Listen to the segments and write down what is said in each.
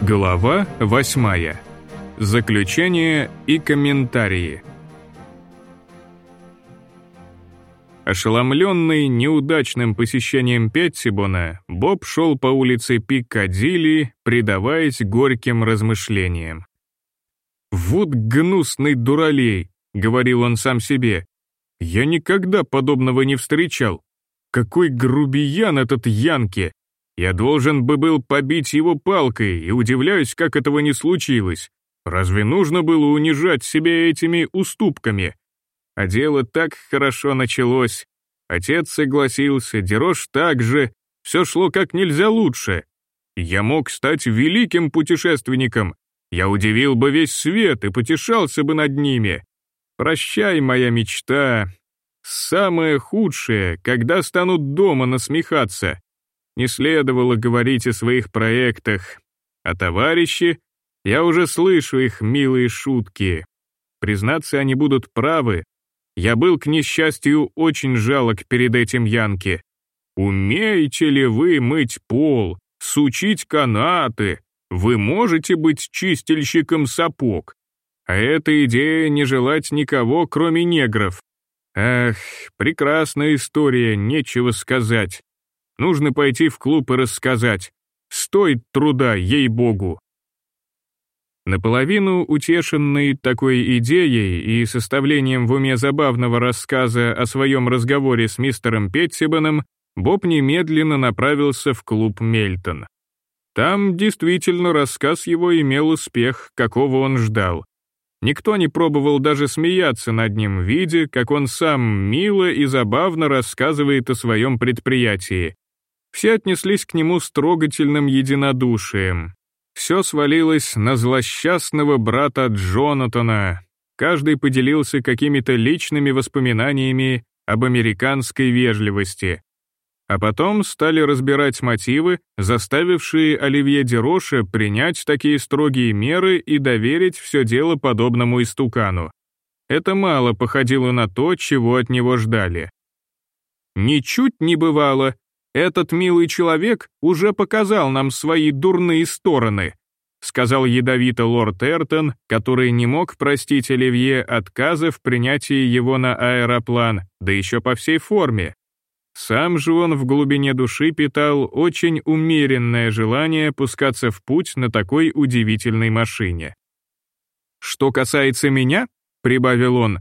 Глава 8. Заключение и комментарии. Ошеломленный неудачным посещением Петтибона, Боб шел по улице Пиккадилли, предаваясь горьким размышлениям. «Вот гнусный дуралей», — говорил он сам себе. «Я никогда подобного не встречал. Какой грубиян этот Янки! Я должен бы был побить его палкой и удивляюсь, как этого не случилось. Разве нужно было унижать себя этими уступками? А дело так хорошо началось. Отец согласился, Дерош также. Все шло как нельзя лучше. Я мог стать великим путешественником. Я удивил бы весь свет и потешался бы над ними. Прощай, моя мечта. Самое худшее, когда станут дома насмехаться. Не следовало говорить о своих проектах. А товарищи, я уже слышу их милые шутки. Признаться, они будут правы. Я был, к несчастью, очень жалок перед этим Янки. Умеете ли вы мыть пол, сучить канаты? Вы можете быть чистильщиком сапог? А эта идея не желать никого, кроме негров. Ах, прекрасная история, нечего сказать. Нужно пойти в клуб и рассказать. Стоит труда, ей-богу. Наполовину утешенный такой идеей и составлением в уме забавного рассказа о своем разговоре с мистером Петтибаном, Боб немедленно направился в клуб «Мельтон». Там действительно рассказ его имел успех, какого он ждал. Никто не пробовал даже смеяться над ним, видя, как он сам мило и забавно рассказывает о своем предприятии, все отнеслись к нему с трогательным единодушием. Все свалилось на злосчастного брата Джонатана. Каждый поделился какими-то личными воспоминаниями об американской вежливости. А потом стали разбирать мотивы, заставившие Оливье Дероша принять такие строгие меры и доверить все дело подобному истукану. Это мало походило на то, чего от него ждали. Ничуть не бывало, этот милый человек уже показал нам свои дурные стороны», сказал ядовито лорд Эртон, который не мог простить Оливье отказа в принятии его на аэроплан, да еще по всей форме. Сам же он в глубине души питал очень умеренное желание пускаться в путь на такой удивительной машине. «Что касается меня», — прибавил он,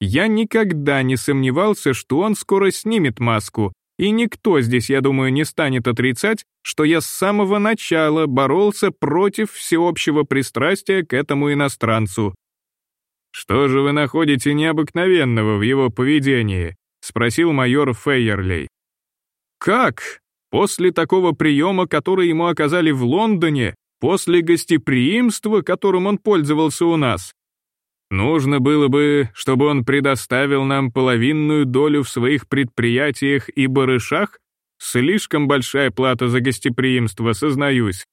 «я никогда не сомневался, что он скоро снимет маску и никто здесь, я думаю, не станет отрицать, что я с самого начала боролся против всеобщего пристрастия к этому иностранцу. «Что же вы находите необыкновенного в его поведении?» — спросил майор Фейерлей. «Как? После такого приема, который ему оказали в Лондоне, после гостеприимства, которым он пользовался у нас, Нужно было бы, чтобы он предоставил нам половинную долю в своих предприятиях и барышах? Слишком большая плата за гостеприимство, сознаюсь.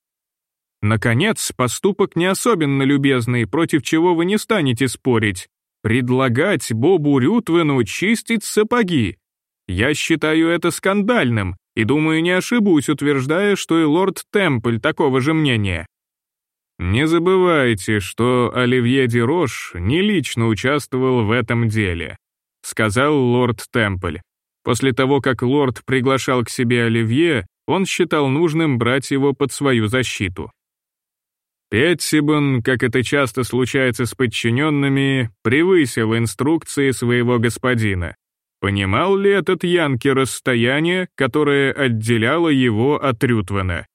Наконец, поступок не особенно любезный, против чего вы не станете спорить. Предлагать Бобу Рютвену чистить сапоги. Я считаю это скандальным, и думаю, не ошибусь, утверждая, что и лорд Темпль такого же мнения. Не забывайте, что Оливье Дерош не лично участвовал в этом деле, сказал лорд Темпль. После того, как лорд приглашал к себе Оливье, он считал нужным брать его под свою защиту. Петтибон, как это часто случается с подчиненными, превысил инструкции своего господина. Понимал ли этот Янки расстояние, которое отделяло его от Рютвена?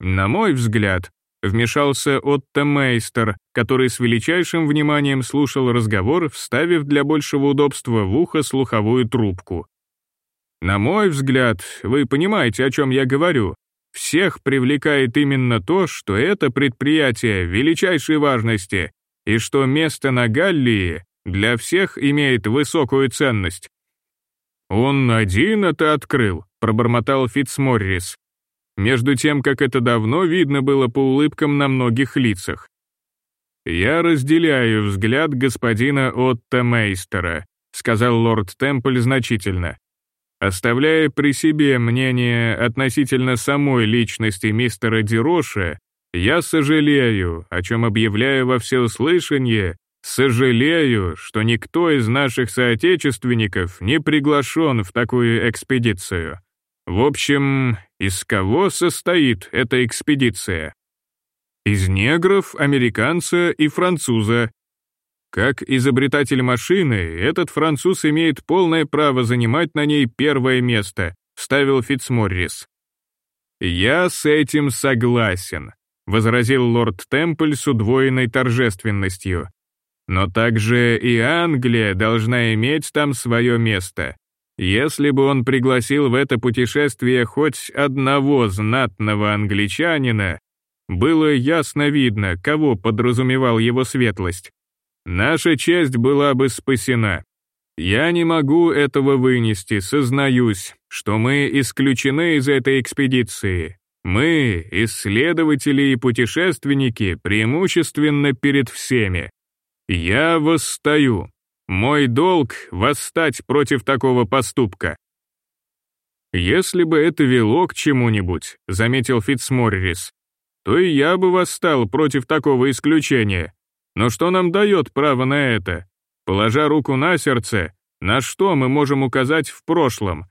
На мой взгляд, Вмешался Отто Мейстер, который с величайшим вниманием слушал разговор, вставив для большего удобства в ухо слуховую трубку. «На мой взгляд, вы понимаете, о чем я говорю, всех привлекает именно то, что это предприятие величайшей важности и что место на Галлии для всех имеет высокую ценность». «Он один это открыл», — пробормотал Фитцморрис между тем, как это давно видно было по улыбкам на многих лицах. «Я разделяю взгляд господина Отто Мейстера», сказал лорд Темпль значительно. Оставляя при себе мнение относительно самой личности мистера Дироша, Я сожалею, о чем объявляю во всеуслышание, сожалею, что никто из наших соотечественников не приглашен в такую экспедицию. В общем, из кого состоит эта экспедиция? Из негров, американца и француза. Как изобретатель машины, этот француз имеет полное право занимать на ней первое место, ставил Фитцморрис. Я с этим согласен. — возразил лорд Темпль с удвоенной торжественностью. «Но также и Англия должна иметь там свое место. Если бы он пригласил в это путешествие хоть одного знатного англичанина, было ясно видно, кого подразумевал его светлость. Наша честь была бы спасена. Я не могу этого вынести, сознаюсь, что мы исключены из этой экспедиции, мы, исследователи и путешественники, преимущественно перед всеми. Я восстаю. Мой долг — восстать против такого поступка. Если бы это вело к чему-нибудь, заметил Фитцморрис, то и я бы восстал против такого исключения. Но что нам дает право на это? Положа руку на сердце, на что мы можем указать в прошлом?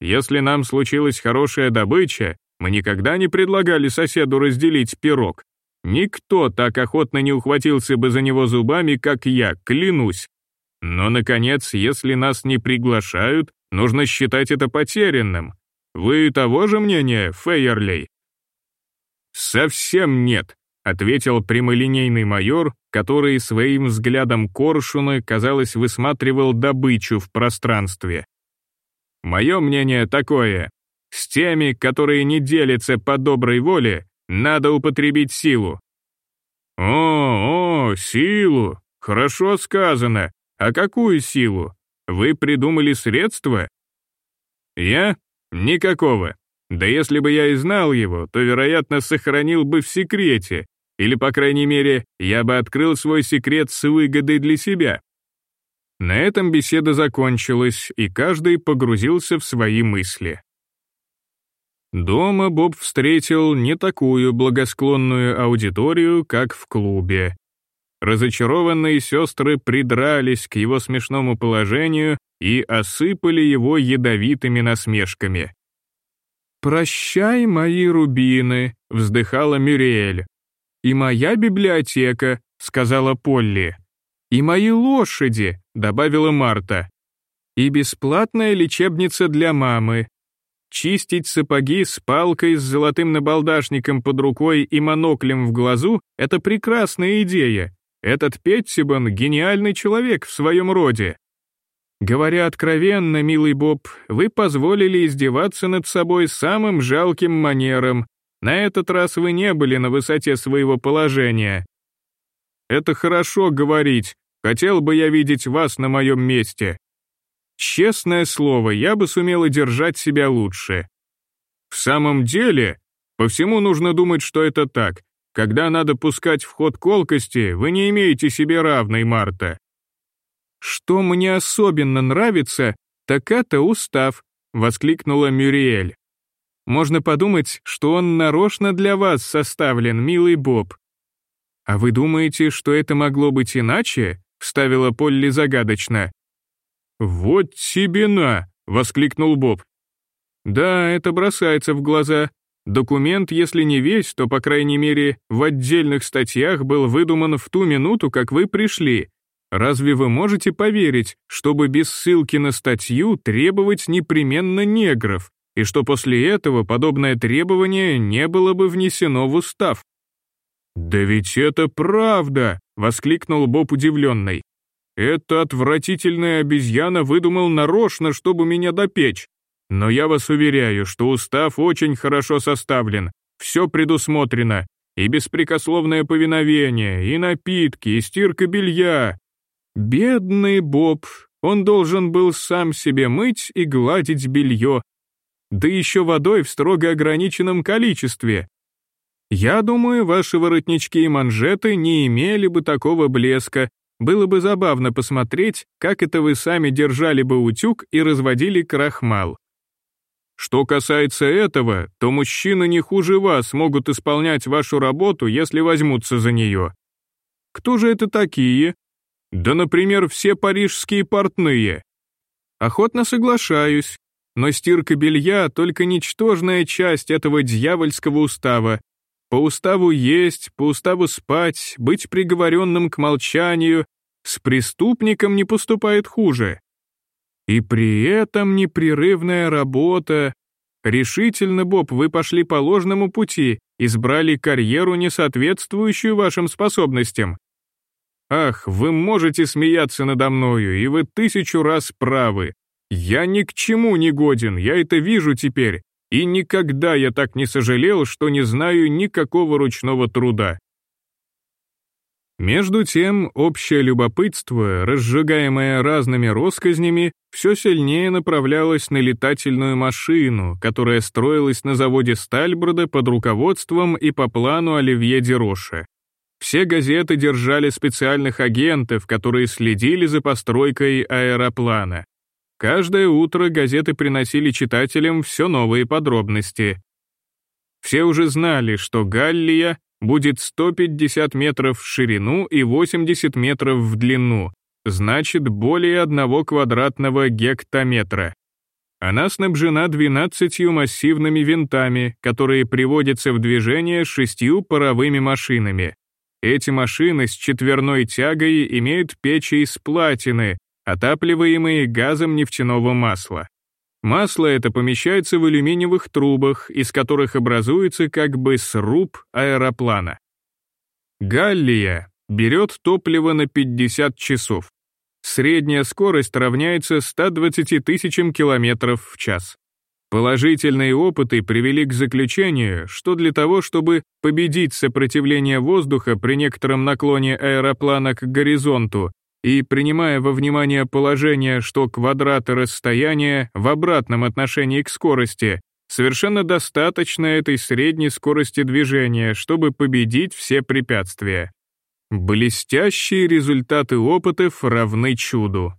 Если нам случилась хорошая добыча, мы никогда не предлагали соседу разделить пирог. Никто так охотно не ухватился бы за него зубами, как я, клянусь. Но, наконец, если нас не приглашают, нужно считать это потерянным. Вы того же мнения, Фейерлей? «Совсем нет», — ответил прямолинейный майор, который своим взглядом коршуна, казалось, высматривал добычу в пространстве. «Мое мнение такое. С теми, которые не делятся по доброй воле, надо употребить силу. О, о, силу. Хорошо сказано. А какую силу? Вы придумали средства? Я? Никакого. Да если бы я и знал его, то, вероятно, сохранил бы в секрете, или, по крайней мере, я бы открыл свой секрет с выгодой для себя. На этом беседа закончилась, и каждый погрузился в свои мысли. Дома Боб встретил не такую благосклонную аудиторию, как в клубе. Разочарованные сестры придрались к его смешному положению и осыпали его ядовитыми насмешками. «Прощай, мои рубины», — вздыхала Мюриэль. «И моя библиотека», — сказала Полли. «И мои лошади», — добавила Марта. «И бесплатная лечебница для мамы», Чистить сапоги с палкой с золотым набалдашником под рукой и моноклем в глазу — это прекрасная идея. Этот Петтибан — гениальный человек в своем роде. Говоря откровенно, милый Боб, вы позволили издеваться над собой самым жалким манером. На этот раз вы не были на высоте своего положения. Это хорошо говорить. Хотел бы я видеть вас на моем месте. Честное слово, я бы сумела держать себя лучше. В самом деле, по всему нужно думать, что это так. Когда надо пускать в ход колкости, вы не имеете себе равной, Марта. Что мне особенно нравится, так это устав, воскликнула Мюриэль. Можно подумать, что он нарочно для вас составлен, милый Боб. А вы думаете, что это могло быть иначе? вставила Полли загадочно. «Вот тебе на!» — воскликнул Боб. «Да, это бросается в глаза. Документ, если не весь, то, по крайней мере, в отдельных статьях был выдуман в ту минуту, как вы пришли. Разве вы можете поверить, чтобы без ссылки на статью требовать непременно негров, и что после этого подобное требование не было бы внесено в устав?» «Да ведь это правда!» — воскликнул Боб удивленный. Эта отвратительная обезьяна выдумал нарочно, чтобы меня допечь. Но я вас уверяю, что устав очень хорошо составлен, все предусмотрено, и беспрекословное повиновение, и напитки, и стирка белья. Бедный Боб, он должен был сам себе мыть и гладить белье, да еще водой в строго ограниченном количестве. Я думаю, ваши воротнички и манжеты не имели бы такого блеска, было бы забавно посмотреть, как это вы сами держали бы утюг и разводили крахмал. Что касается этого, то мужчины не хуже вас могут исполнять вашу работу, если возьмутся за нее. Кто же это такие? Да, например, все парижские портные. Охотно соглашаюсь, но стирка белья — только ничтожная часть этого дьявольского устава. По уставу есть, по уставу спать, быть приговоренным к молчанию, с преступником не поступает хуже. И при этом непрерывная работа. Решительно, Боб, вы пошли по ложному пути, избрали карьеру, не соответствующую вашим способностям. Ах, вы можете смеяться надо мною, и вы тысячу раз правы. Я ни к чему не годен, я это вижу теперь, и никогда я так не сожалел, что не знаю никакого ручного труда. Между тем, общее любопытство, разжигаемое разными россказнями, все сильнее направлялось на летательную машину, которая строилась на заводе Стальброда под руководством и по плану Оливье Дероша. Все газеты держали специальных агентов, которые следили за постройкой аэроплана. Каждое утро газеты приносили читателям все новые подробности. Все уже знали, что Галлия будет 150 метров в ширину и 80 метров в длину, значит более одного квадратного гектометра. Она снабжена 12 массивными винтами, которые приводятся в движение шестью паровыми машинами. Эти машины с четверной тягой имеют печи из платины, отапливаемые газом нефтяного масла. Масло это помещается в алюминиевых трубах, из которых образуется как бы сруб аэроплана. Галлия берет топливо на 50 часов. Средняя скорость равняется 120 тысячам километров в час. Положительные опыты привели к заключению, что для того, чтобы победить сопротивление воздуха при некотором наклоне аэроплана к горизонту и принимая во внимание положение, что квадраты расстояния в обратном отношении к скорости, совершенно достаточно этой средней скорости движения, чтобы победить все препятствия. Блестящие результаты опытов равны чуду.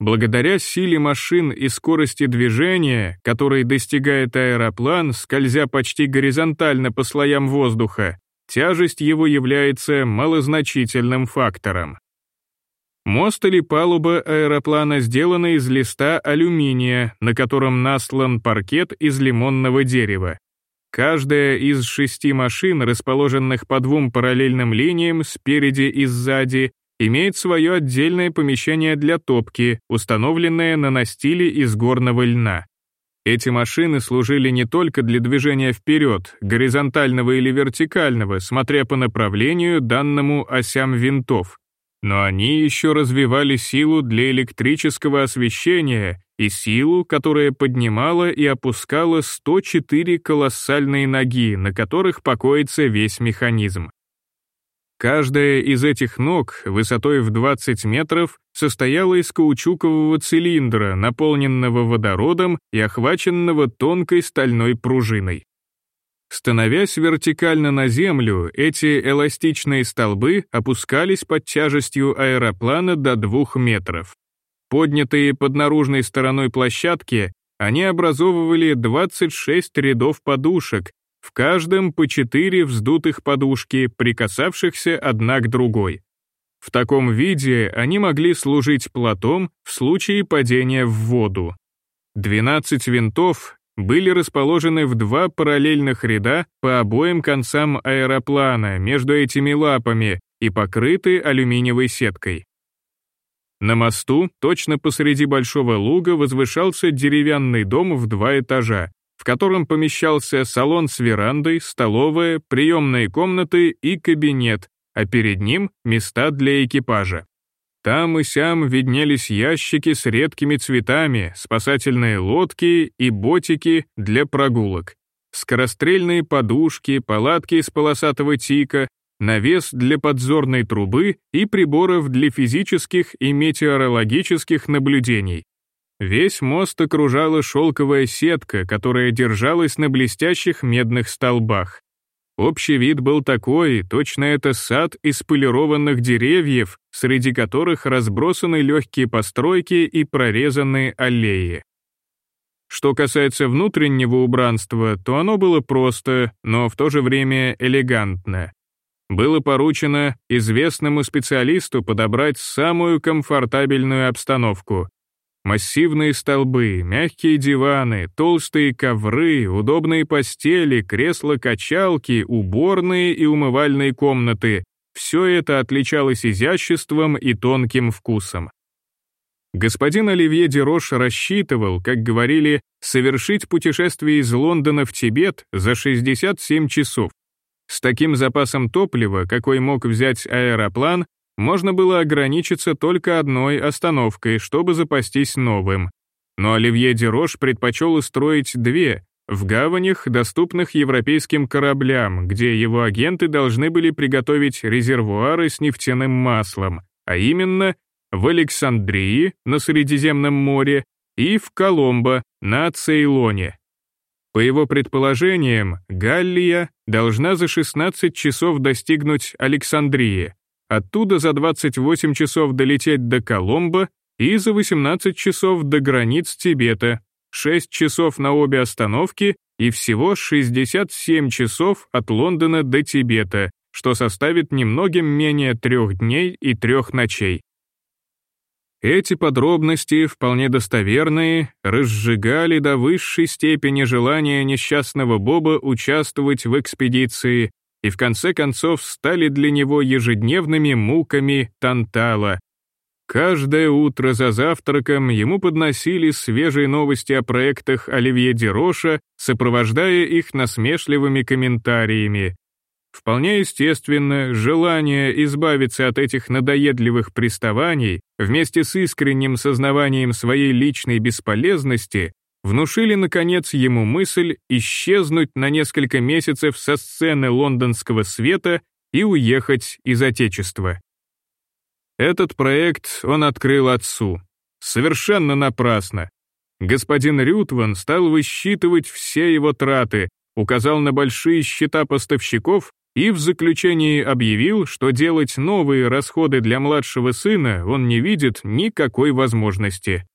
Благодаря силе машин и скорости движения, которой достигает аэроплан, скользя почти горизонтально по слоям воздуха, тяжесть его является малозначительным фактором. Мост или палуба аэроплана сделаны из листа алюминия, на котором наслан паркет из лимонного дерева. Каждая из шести машин, расположенных по двум параллельным линиям спереди и сзади, имеет свое отдельное помещение для топки, установленное на настиле из горного льна. Эти машины служили не только для движения вперед, горизонтального или вертикального, смотря по направлению, данному осям винтов, но они еще развивали силу для электрического освещения и силу, которая поднимала и опускала 104 колоссальные ноги, на которых покоится весь механизм. Каждая из этих ног, высотой в 20 метров, состояла из каучукового цилиндра, наполненного водородом и охваченного тонкой стальной пружиной. Становясь вертикально на землю, эти эластичные столбы опускались под тяжестью аэроплана до 2 метров. Поднятые под наружной стороной площадки, они образовывали 26 рядов подушек, в каждом по 4 вздутых подушки, прикасавшихся одна к другой. В таком виде они могли служить платом в случае падения в воду. 12 винтов были расположены в два параллельных ряда по обоим концам аэроплана между этими лапами и покрыты алюминиевой сеткой. На мосту, точно посреди большого луга, возвышался деревянный дом в два этажа, в котором помещался салон с верандой, столовая, приемные комнаты и кабинет, а перед ним места для экипажа. Там и сям виднелись ящики с редкими цветами, спасательные лодки и ботики для прогулок, скорострельные подушки, палатки из полосатого тика, навес для подзорной трубы и приборов для физических и метеорологических наблюдений. Весь мост окружала шелковая сетка, которая держалась на блестящих медных столбах. Общий вид был такой, точно это сад из полированных деревьев, среди которых разбросаны легкие постройки и прорезанные аллеи. Что касается внутреннего убранства, то оно было просто, но в то же время элегантно. Было поручено известному специалисту подобрать самую комфортабельную обстановку. Массивные столбы, мягкие диваны, толстые ковры, удобные постели, кресла-качалки, уборные и умывальные комнаты — все это отличалось изяществом и тонким вкусом. Господин Оливье Дерош рассчитывал, как говорили, совершить путешествие из Лондона в Тибет за 67 часов. С таким запасом топлива, какой мог взять аэроплан, можно было ограничиться только одной остановкой, чтобы запастись новым. Но Оливье Дерош предпочел устроить две, в гаванях, доступных европейским кораблям, где его агенты должны были приготовить резервуары с нефтяным маслом, а именно в Александрии на Средиземном море и в Коломбо на Цейлоне. По его предположениям, Галлия должна за 16 часов достигнуть Александрии, оттуда за 28 часов долететь до Коломбо и за 18 часов до границ Тибета, 6 часов на обе остановки и всего 67 часов от Лондона до Тибета, что составит немногим менее трех дней и трех ночей. Эти подробности, вполне достоверные, разжигали до высшей степени желание несчастного Боба участвовать в экспедиции и в конце концов стали для него ежедневными муками Тантала. Каждое утро за завтраком ему подносили свежие новости о проектах Оливье Дероша, сопровождая их насмешливыми комментариями, Вполне естественно, желание избавиться от этих надоедливых приставаний вместе с искренним сознаванием своей личной бесполезности внушили, наконец, ему мысль исчезнуть на несколько месяцев со сцены лондонского света и уехать из Отечества. Этот проект он открыл отцу. Совершенно напрасно. Господин Рютван стал высчитывать все его траты, указал на большие счета поставщиков и в заключении объявил, что делать новые расходы для младшего сына он не видит никакой возможности.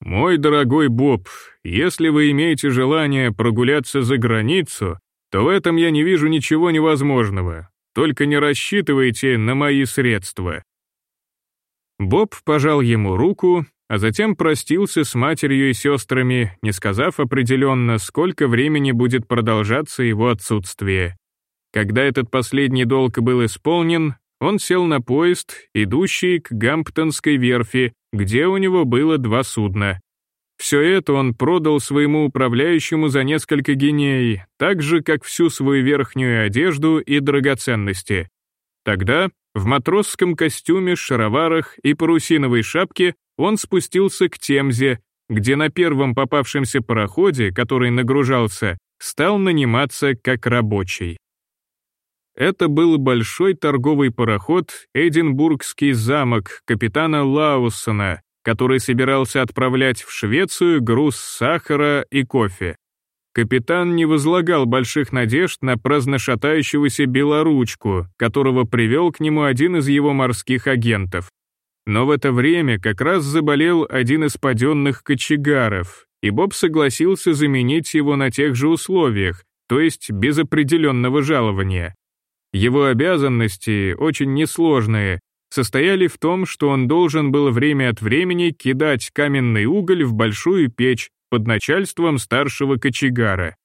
«Мой дорогой Боб, если вы имеете желание прогуляться за границу, то в этом я не вижу ничего невозможного, только не рассчитывайте на мои средства». Боб пожал ему руку, а затем простился с матерью и сестрами, не сказав определенно, сколько времени будет продолжаться его отсутствие. Когда этот последний долг был исполнен, он сел на поезд, идущий к Гамптонской верфи, где у него было два судна. Все это он продал своему управляющему за несколько геней, так же, как всю свою верхнюю одежду и драгоценности. Тогда, в матросском костюме, шароварах и парусиновой шапке, он спустился к Темзе, где на первом попавшемся пароходе, который нагружался, стал наниматься как рабочий. Это был большой торговый пароход «Эдинбургский замок» капитана Лаусона, который собирался отправлять в Швецию груз сахара и кофе. Капитан не возлагал больших надежд на праздношатающегося белоручку, которого привел к нему один из его морских агентов. Но в это время как раз заболел один из паденных кочегаров, и Боб согласился заменить его на тех же условиях, то есть без определенного жалования. Его обязанности, очень несложные, состояли в том, что он должен был время от времени кидать каменный уголь в большую печь под начальством старшего кочегара.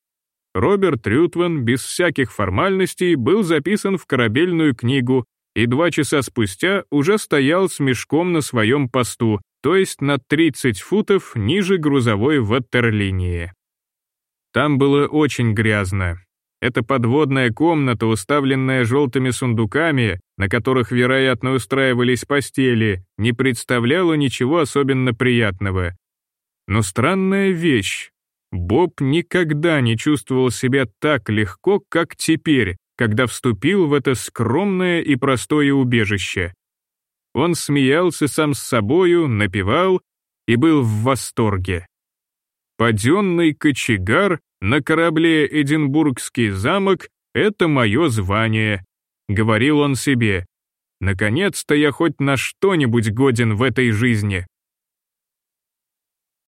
Роберт Рютван без всяких формальностей был записан в корабельную книгу и два часа спустя уже стоял с мешком на своем посту, то есть на 30 футов ниже грузовой ватерлинии. Там было очень грязно, эта подводная комната, уставленная желтыми сундуками, на которых, вероятно, устраивались постели, не представляла ничего особенно приятного. Но странная вещь. Боб никогда не чувствовал себя так легко, как теперь, когда вступил в это скромное и простое убежище. Он смеялся сам с собою, напевал и был в восторге. Паденный кочегар на корабле «Эдинбургский замок» — это мое звание», — говорил он себе. «Наконец-то я хоть на что-нибудь годен в этой жизни».